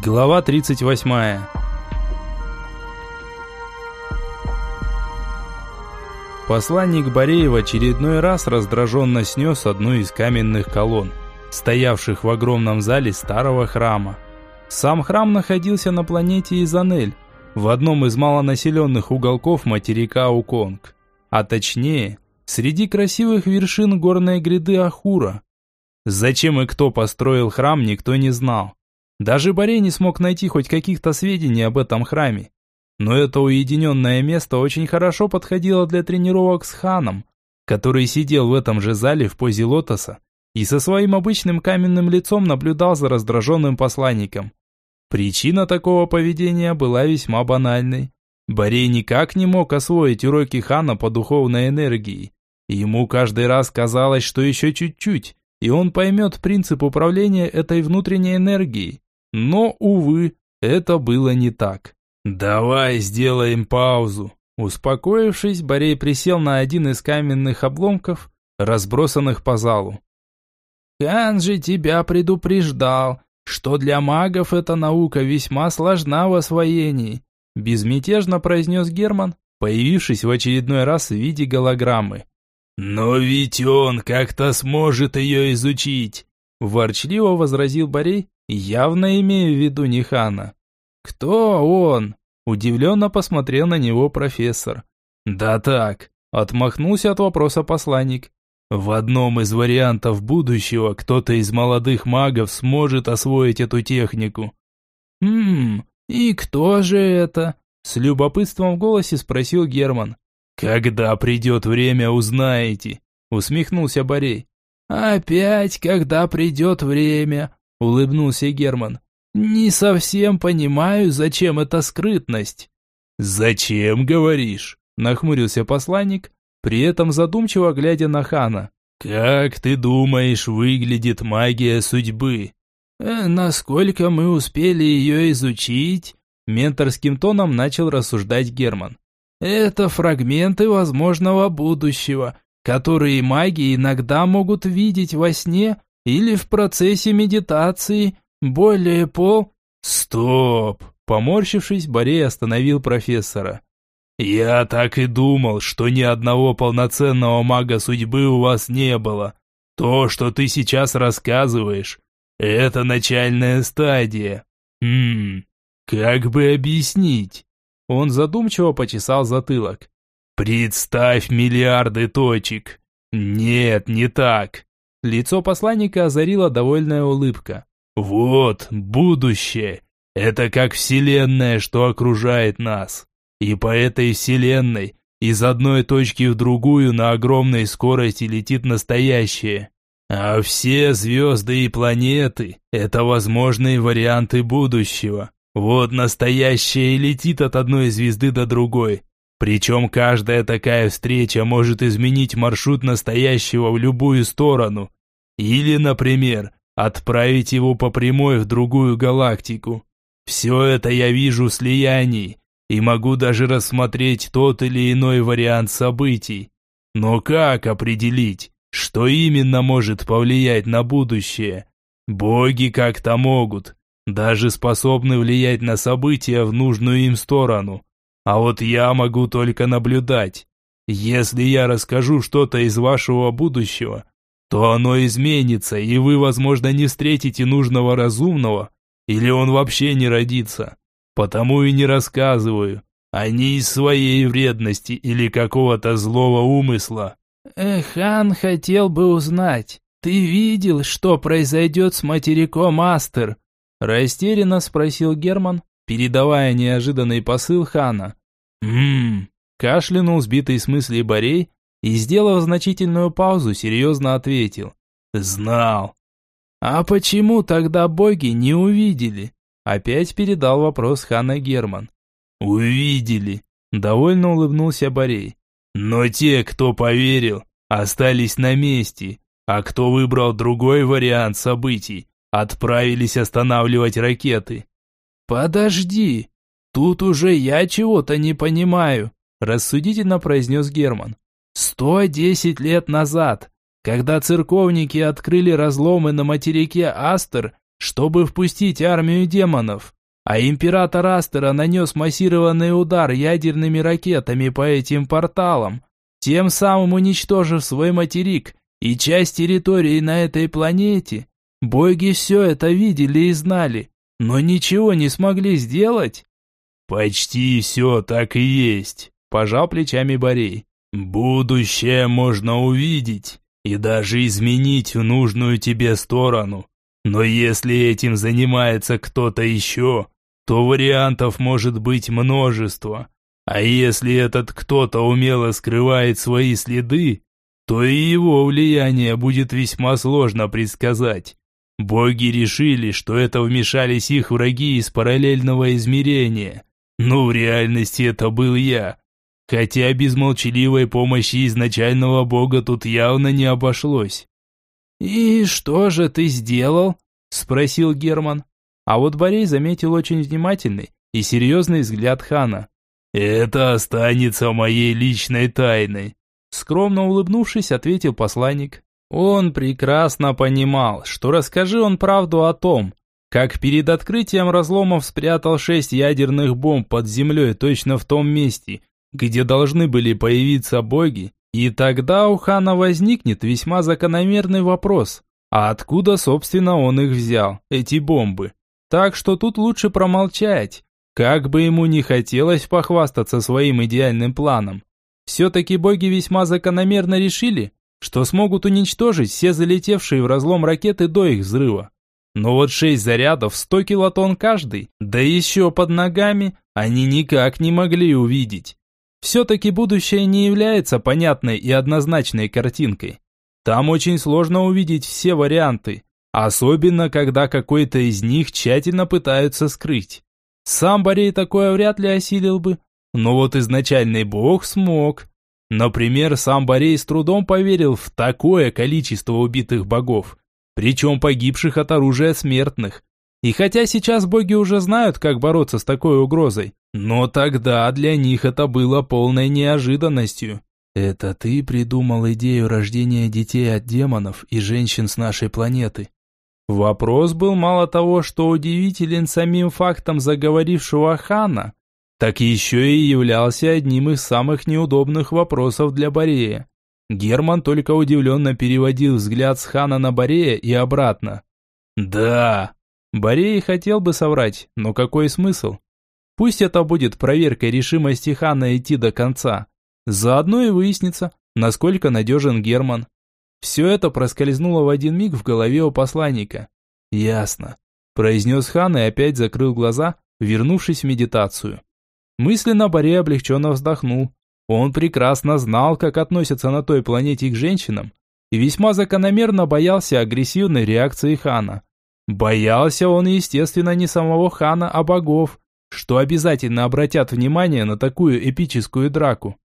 Глава 38. Посланник Бореева очередной раз раздраженно снес одну из каменных колонн, стоявших в огромном зале старого храма. Сам храм находился на планете Изанель, в одном из малонаселенных уголков материка Уконг, а точнее, среди красивых вершин горной гряды Ахура. Зачем и кто построил храм, никто не знал. Даже Борей не смог найти хоть каких-то сведений об этом храме. Но это уединенное место очень хорошо подходило для тренировок с ханом, который сидел в этом же зале в позе лотоса и со своим обычным каменным лицом наблюдал за раздраженным посланником. Причина такого поведения была весьма банальной. Борей никак не мог освоить уроки хана по духовной энергии. Ему каждый раз казалось, что еще чуть-чуть, и он поймет принцип управления этой внутренней энергией. Но, увы, это было не так. «Давай сделаем паузу». Успокоившись, Борей присел на один из каменных обломков, разбросанных по залу. «Хан же тебя предупреждал, что для магов эта наука весьма сложна в освоении», безмятежно произнес Герман, появившись в очередной раз в виде голограммы. «Но ведь он как-то сможет ее изучить», ворчливо возразил Борей, явно имея в виду Нихана. «Кто он?» Удивленно посмотрел на него профессор. «Да так», отмахнулся от вопроса посланник. В одном из вариантов будущего кто-то из молодых магов сможет освоить эту технику. «Хм, и кто же это?» С любопытством в голосе спросил Герман. «Когда придет время, узнаете», усмехнулся Борей. «Опять, когда придет время», улыбнулся Герман. «Не совсем понимаю, зачем эта скрытность». «Зачем, говоришь?» нахмурился посланник, при этом задумчиво глядя на Хана. «Как ты думаешь, выглядит магия судьбы?» э, «Насколько мы успели ее изучить?» Менторским тоном начал рассуждать Герман. «Это фрагменты возможного будущего, которые маги иногда могут видеть во сне или в процессе медитации. Более пол...» «Стоп!» Поморщившись, Борей остановил профессора. «Я так и думал, что ни одного полноценного мага судьбы у вас не было. То, что ты сейчас рассказываешь, это начальная стадия. Хм, как бы объяснить?» Он задумчиво почесал затылок. «Представь миллиарды точек. Нет, не так». Лицо посланника озарила довольная улыбка. «Вот, будущее. Это как вселенная, что окружает нас. И по этой вселенной из одной точки в другую на огромной скорости летит настоящее. А все звезды и планеты – это возможные варианты будущего. Вот настоящее летит от одной звезды до другой. Причем каждая такая встреча может изменить маршрут настоящего в любую сторону. Или, например, отправить его по прямой в другую галактику. Все это я вижу в слиянии, и могу даже рассмотреть тот или иной вариант событий. Но как определить, что именно может повлиять на будущее? Боги как-то могут, даже способны влиять на события в нужную им сторону. А вот я могу только наблюдать. Если я расскажу что-то из вашего будущего, то оно изменится, и вы, возможно, не встретите нужного разумного, или он вообще не родится. Потому и не рассказываю, а не из своей вредности или какого-то злого умысла. Хан хотел бы узнать, ты видел, что произойдет с материком Астер? Растерянно спросил Герман, передавая неожиданный посыл Хана. «Ммм», кашлянул сбитый с мыслей Борей и, сделав значительную паузу, серьезно ответил. «Знал». «А почему тогда боги не увидели?» Опять передал вопрос Хана Герман. «Увидели», – довольно улыбнулся Борей. «Но те, кто поверил, остались на месте, а кто выбрал другой вариант событий, отправились останавливать ракеты». «Подожди, тут уже я чего-то не понимаю», – рассудительно произнес Герман. «Сто десять лет назад, когда церковники открыли разломы на материке Астер, чтобы впустить армию демонов, а император Астера нанес массированный удар ядерными ракетами по этим порталам, тем самым уничтожив свой материк и часть территории на этой планете. Боги все это видели и знали, но ничего не смогли сделать. «Почти все так и есть», – пожал плечами Борей. «Будущее можно увидеть и даже изменить в нужную тебе сторону. Но если этим занимается кто-то еще, то вариантов может быть множество. А если этот кто-то умело скрывает свои следы, то и его влияние будет весьма сложно предсказать. Боги решили, что это вмешались их враги из параллельного измерения. Но в реальности это был я. Хотя без молчаливой помощи изначального бога тут явно не обошлось. «И что же ты сделал?» – спросил Герман. А вот Борей заметил очень внимательный и серьезный взгляд хана. «Это останется моей личной тайной», – скромно улыбнувшись, ответил посланник. Он прекрасно понимал, что расскажи он правду о том, как перед открытием разломов спрятал шесть ядерных бомб под землей точно в том месте, где должны были появиться боги, и тогда у хана возникнет весьма закономерный вопрос, а откуда, собственно, он их взял, эти бомбы? Так что тут лучше промолчать, как бы ему не хотелось похвастаться своим идеальным планом. Все-таки боги весьма закономерно решили, что смогут уничтожить все залетевшие в разлом ракеты до их взрыва. Но вот шесть зарядов, 100 килотонн каждый, да еще под ногами, они никак не могли увидеть. Все-таки будущее не является понятной и однозначной картинкой. Там очень сложно увидеть все варианты, особенно когда какой-то из них тщательно пытаются скрыть. Сам Борей такое вряд ли осилил бы, но вот изначальный бог смог. Например, сам Борей с трудом поверил в такое количество убитых богов, причем погибших от оружия смертных. И хотя сейчас боги уже знают, как бороться с такой угрозой, но тогда для них это было полной неожиданностью. Это ты придумал идею рождения детей от демонов и женщин с нашей планеты. Вопрос был мало того, что удивителен самим фактом заговорившего хана, так еще и являлся одним из самых неудобных вопросов для Борея. Герман только удивленно переводил взгляд с хана на Борея и обратно. «Да, Борей хотел бы соврать, но какой смысл? Пусть это будет проверкой решимости Хана идти до конца. Заодно и выяснится, насколько надежен Герман. Все это проскользнуло в один миг в голове у посланника. «Ясно», – произнес Хан и опять закрыл глаза, вернувшись в медитацию. Мысленно Борей облегченно вздохнул. Он прекрасно знал, как относятся на той планете к женщинам, и весьма закономерно боялся агрессивной реакции Хана. Боялся он, естественно, не самого хана, а богов, что обязательно обратят внимание на такую эпическую драку.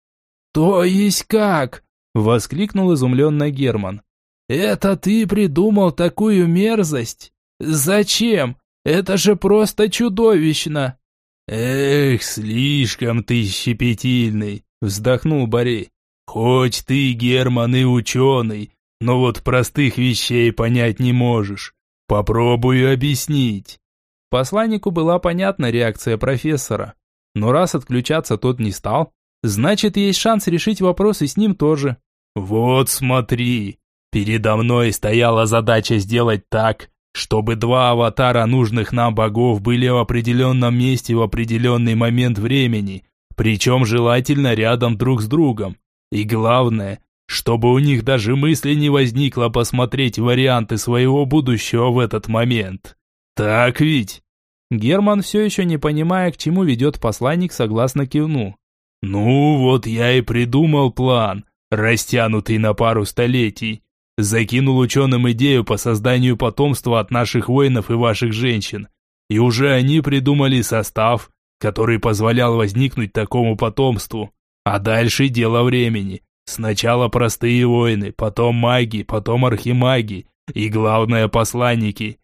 «То есть как?» – воскликнул изумленно Герман. «Это ты придумал такую мерзость? Зачем? Это же просто чудовищно!» «Эх, слишком ты щепетильный!» – вздохнул Борей. «Хоть ты, Герман, и ученый, но вот простых вещей понять не можешь. Попробую объяснить. Посланнику была понятна реакция профессора. Но раз отключаться тот не стал, значит есть шанс решить вопрос и с ним тоже. Вот смотри, передо мной стояла задача сделать так, чтобы два аватара нужных нам богов были в определенном месте в определенный момент времени, причем желательно рядом друг с другом. И главное, чтобы у них даже мысли не возникло посмотреть варианты своего будущего в этот момент. Так ведь? Герман, все еще не понимая, к чему ведет посланник, согласно кивнул. «Ну, вот я и придумал план, растянутый на пару столетий. Закинул ученым идею по созданию потомства от наших воинов и ваших женщин. И уже они придумали состав, который позволял возникнуть такому потомству. А дальше дело времени. Сначала простые воины, потом маги, потом архимаги и, главное, посланники.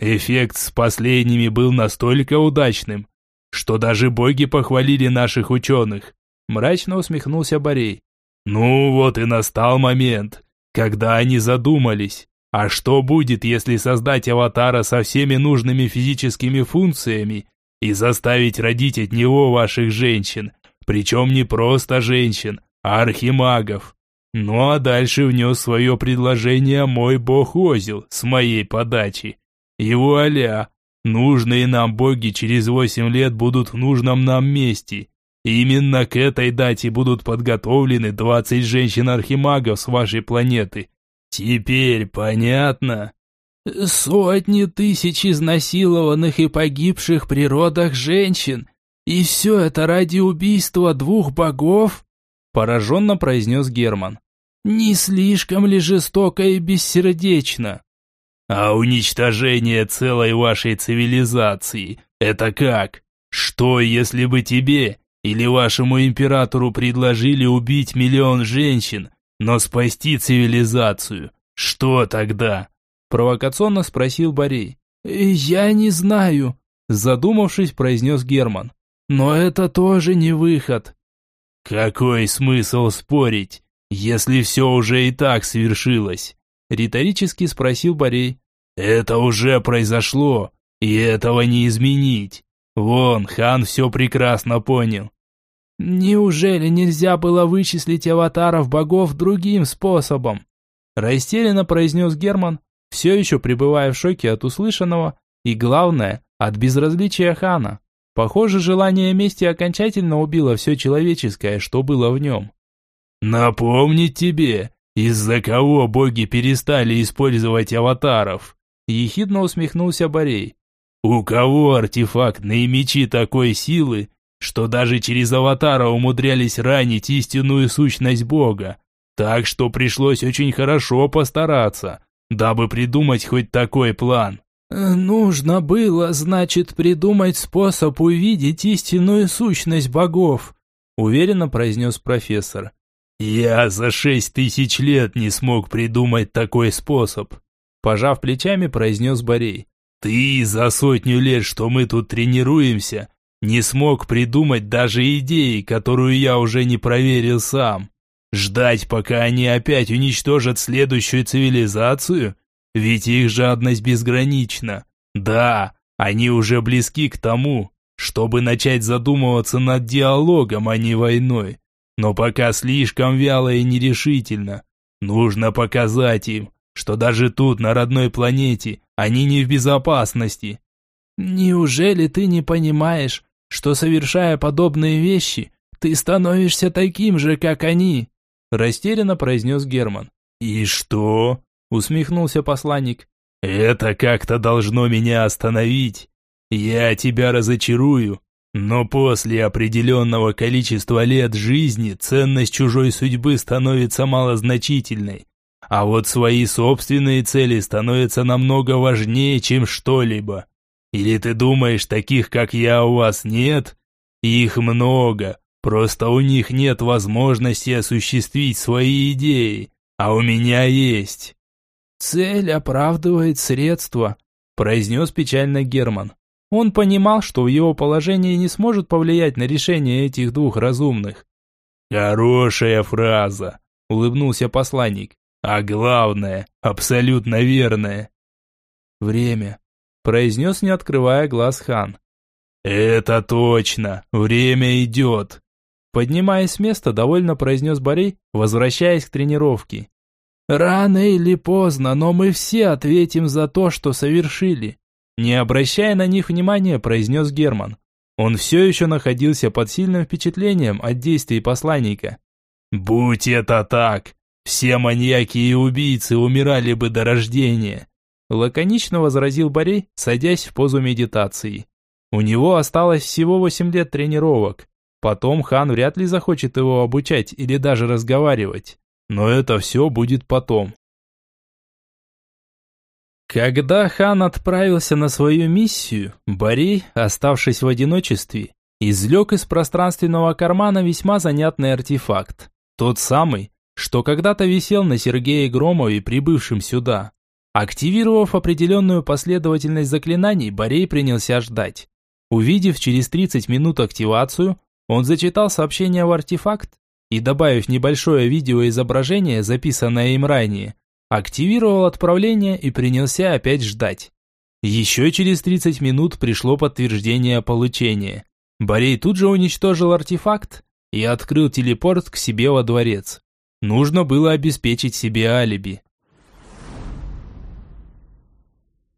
Эффект с последними был настолько удачным, что даже боги похвалили наших ученых. Мрачно усмехнулся Борей. Ну вот и настал момент, когда они задумались, А что будет, если создать аватара со всеми нужными физическими функциями и заставить родить от него ваших женщин? Причем не просто женщин, а архимагов. Ну а дальше внес свое предложение мой бог Озил с моей подачи. Его аля, нужные нам боги через восемь лет будут в нужном нам месте. Именно к этой дате будут подготовлены 20 женщин-архимагов с вашей планеты. Теперь понятно? Сотни тысяч изнасилованных и погибших при родах женщин. И все это ради убийства двух богов? Пораженно произнес Герман. Не слишком ли жестоко и бессердечно? А уничтожение целой вашей цивилизации – это как? Что, если бы тебе или вашему императору предложили убить миллион женщин, но спасти цивилизацию? Что тогда? Провокационно спросил Борей. «Я не знаю», задумавшись, произнес Герман. «Но это тоже не выход». «Какой смысл спорить, если все уже и так свершилось?» Риторически спросил Борей. «Это уже произошло, и этого не изменить. Вон, хан все прекрасно понял. Неужели нельзя было вычислить аватаров богов другим способом? Растерянно произнес Герман, все еще пребывая в шоке от услышанного и, главное, от безразличия хана. Похоже, желание мести окончательно убило все человеческое, что было в нем. «Напомнить тебе, из-за кого боги перестали использовать аватаров?» Ехидно усмехнулся Борей. «У кого артефактные мечи такой силы, что даже через аватара умудрялись ранить истинную сущность бога? Так что пришлось очень хорошо постараться, дабы придумать хоть такой план». «Нужно было, значит, придумать способ увидеть истинную сущность богов», уверенно произнес профессор. «Я за шесть тысяч лет не смог придумать такой способ», пожав плечами, произнес Борей. Ты за сотню лет, что мы тут тренируемся, не смог придумать даже идеи, которую я уже не проверил сам. Ждать, пока они опять уничтожат следующую цивилизацию? Ведь их жадность безгранична. Да, они уже близки к тому, чтобы начать задумываться над диалогом, а не войной. Но пока слишком вяло и нерешительно. Нужно показать им, что даже тут, на родной планете, они не в безопасности. Неужели ты не понимаешь, что совершая подобные вещи, ты становишься таким же, как они? Растерянно произнес Герман. И что? Усмехнулся посланник. Это как-то должно меня остановить. Я тебя разочарую, но после определенного количества лет жизни ценность чужой судьбы становится малозначительной. А вот свои собственные цели становятся намного важнее, чем что-либо. Или ты думаешь, таких как я у вас нет? Их много, просто у них нет возможности осуществить свои идеи, а у меня есть. Цель оправдывает средства, произнес печально Герман. Он понимал, что в его положении не сможет повлиять на решение этих двух разумных. «Хорошая фраза», — улыбнулся посланник. А главное, абсолютно верное. Время, произнес, не открывая глаз хан. Это точно, время идет. Поднимаясь с места, довольно произнес Борей, возвращаясь к тренировке. Рано или поздно, но мы все ответим за то, что совершили. Не обращая на них внимания, произнес Герман. Он все еще находился под сильным впечатлением от действий посланника. «Будь это так, все маньяки и убийцы умирали бы до рождения. Лаконично возразил Борей, садясь в позу медитации. У него осталось всего восемь лет тренировок. Потом хан вряд ли захочет его обучать или даже разговаривать. Но это все будет потом. Когда хан отправился на свою миссию, Борей, оставшись в одиночестве, извлек из пространственного кармана весьма занятный артефакт. Тот самый, что когда-то висел на Сергее Громове, прибывшем сюда. Активировав определенную последовательность заклинаний, Борей принялся ждать. Увидев через 30 минут активацию, он зачитал сообщение в артефакт и, добавив небольшое видеоизображение, записанное им ранее, активировал отправление и принялся опять ждать. Еще через 30 минут пришло подтверждение получения. Борей тут же уничтожил артефакт и открыл телепорт к себе во дворец. Нужно было обеспечить себе алиби.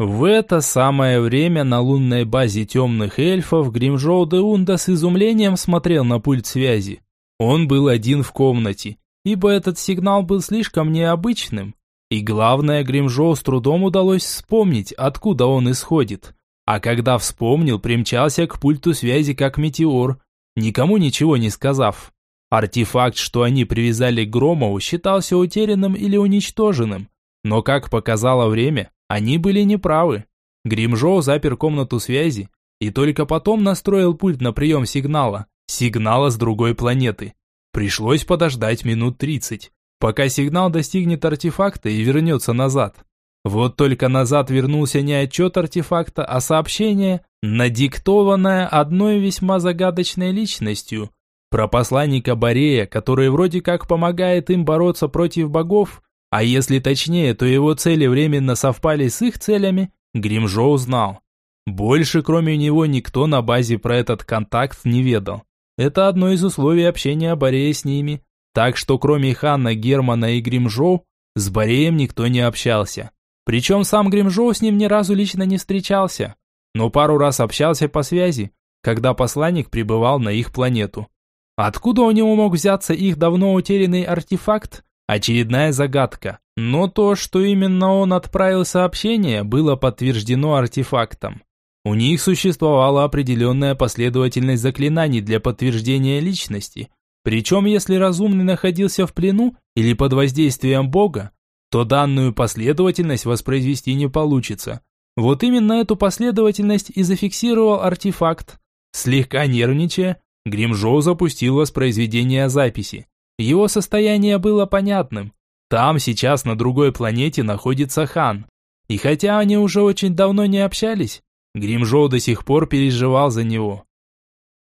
В это самое время на лунной базе темных эльфов Гримжоу де Унда с изумлением смотрел на пульт связи. Он был один в комнате, ибо этот сигнал был слишком необычным. И главное, Гримжоу с трудом удалось вспомнить, откуда он исходит. А когда вспомнил, примчался к пульту связи как метеор, никому ничего не сказав. Артефакт, что они привязали к Громову, считался утерянным или уничтоженным. Но, как показало время, они были неправы. Гримжоу запер комнату связи и только потом настроил пульт на прием сигнала. Сигнала с другой планеты. Пришлось подождать минут 30, пока сигнал достигнет артефакта и вернется назад. Вот только назад вернулся не отчет артефакта, а сообщение, надиктованное одной весьма загадочной личностью. Про посланника Борея, который вроде как помогает им бороться против богов, а если точнее, то его цели временно совпали с их целями, Гримжоу знал. Больше кроме него никто на базе про этот контакт не ведал. Это одно из условий общения Борея с ними. Так что кроме Ханна, Германа и Гримжоу, с Бореем никто не общался. Причем сам Гримжоу с ним ни разу лично не встречался, но пару раз общался по связи, когда посланник прибывал на их планету. Откуда у него мог взяться их давно утерянный артефакт, Очередная загадка. Но то, что именно он отправил сообщение, было подтверждено артефактом. У них существовала определенная последовательность заклинаний для подтверждения личности. Причем, если разумный находился в плену или под воздействием Бога, то данную последовательность воспроизвести не получится. Вот именно эту последовательность и зафиксировал артефакт. Слегка нервничая, Гримжоу запустил воспроизведение записи. Его состояние было понятным. Там сейчас на другой планете находится хан. И хотя они уже очень давно не общались, Гримжоу до сих пор переживал за него.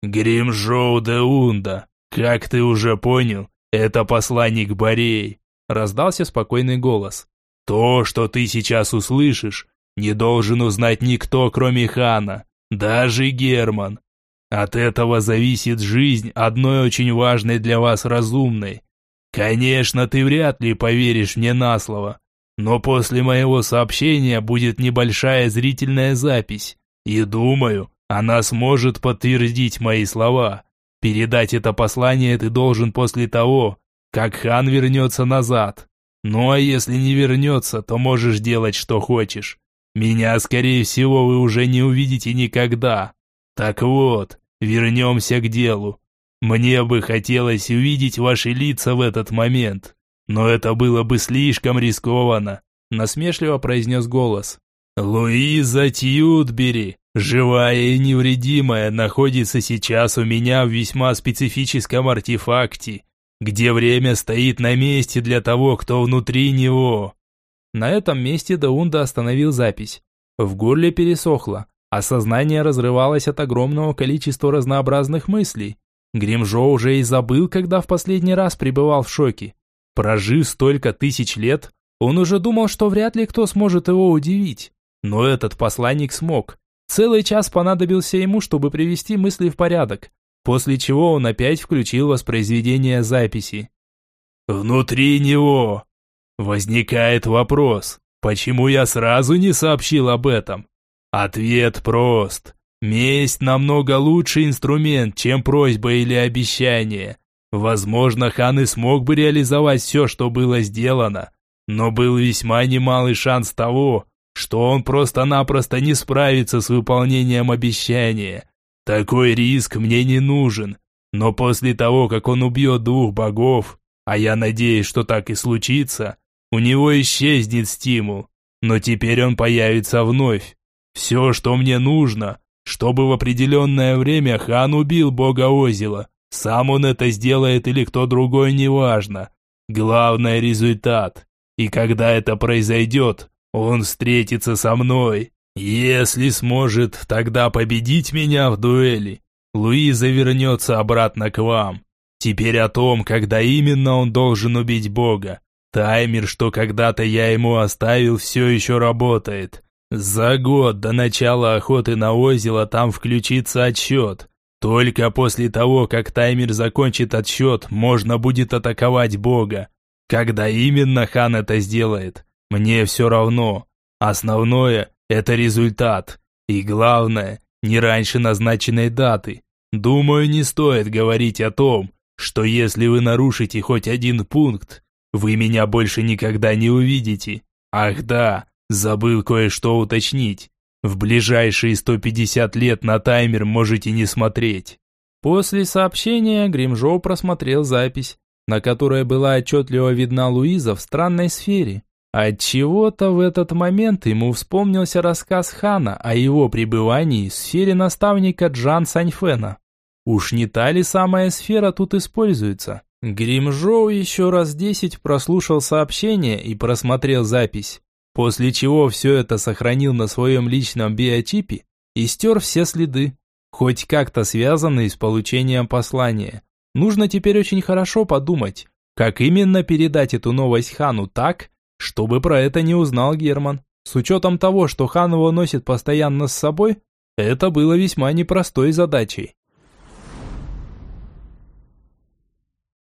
«Гримжоу де Унда, как ты уже понял, это посланник Борей», раздался спокойный голос. «То, что ты сейчас услышишь, не должен узнать никто, кроме хана, даже Герман. От этого зависит жизнь одной очень важной для вас разумной. Конечно, ты вряд ли поверишь мне на слово, но после моего сообщения будет небольшая зрительная запись, и думаю, она сможет подтвердить мои слова. Передать это послание ты должен после того, как хан вернется назад. Ну а если не вернется, то можешь делать, что хочешь. Меня, скорее всего, вы уже не увидите никогда. Так вот, Вернемся к делу. Мне бы хотелось увидеть ваши лица в этот момент, но это было бы слишком рискованно», насмешливо произнес голос. «Луиза Тьютбери, живая и невредимая, находится сейчас у меня в весьма специфическом артефакте, где время стоит на месте для того, кто внутри него». На этом месте Даунда остановил запись. В горле пересохло, а сознание разрывалось от огромного количества разнообразных мыслей. Гримжо уже и забыл, когда в последний раз пребывал в шоке. Прожив столько тысяч лет, он уже думал, что вряд ли кто сможет его удивить. Но этот посланник смог. Целый час понадобился ему, чтобы привести мысли в порядок, после чего он опять включил воспроизведение записи. «Внутри него возникает вопрос, почему я сразу не сообщил об этом? Ответ прост. Месть намного лучший инструмент, чем просьба или обещание. Возможно, хан и смог бы реализовать все, что было сделано, но был весьма немалый шанс того, что он просто-напросто не справится с выполнением обещания. Такой риск мне не нужен, но после того, как он убьет двух богов, а я надеюсь, что так и случится, у него исчезнет стимул, но теперь он появится вновь. Все, что мне нужно, чтобы в определенное время хан убил бога Озила. Сам он это сделает или кто другой, неважно. Главное – результат. И когда это произойдет, он встретится со мной. Если сможет тогда победить меня в дуэли, Луиза вернется обратно к вам. Теперь о том, когда именно он должен убить бога. Таймер, что когда-то я ему оставил, все еще работает. За год до начала охоты на озеро там включится отсчет. Только после того, как таймер закончит отсчет, можно будет атаковать Бога. Когда именно хан это сделает, мне все равно. Основное – это результат. И главное, не раньше назначенной даты. Думаю, не стоит говорить о том, что если вы нарушите хоть один пункт, вы меня больше никогда не увидите. Ах да, забыл кое-что уточнить. В ближайшие 150 лет на таймер можете не смотреть. После сообщения Гримжоу просмотрел запись, на которой была отчетливо видна Луиза в странной сфере. От чего-то в этот момент ему вспомнился рассказ Хана о его пребывании в сфере наставника Джан Саньфена. Уж не та ли самая сфера тут используется? Гримжоу еще раз десять прослушал сообщение и просмотрел запись. После чего все это сохранил на своем личном биотипе и стер все следы, хоть как-то связанные с получением послания. Нужно теперь очень хорошо подумать, как именно передать эту новость Хану так, чтобы про это не узнал Герман. С учетом того, что Хан его носит постоянно с собой, это было весьма непростой задачей.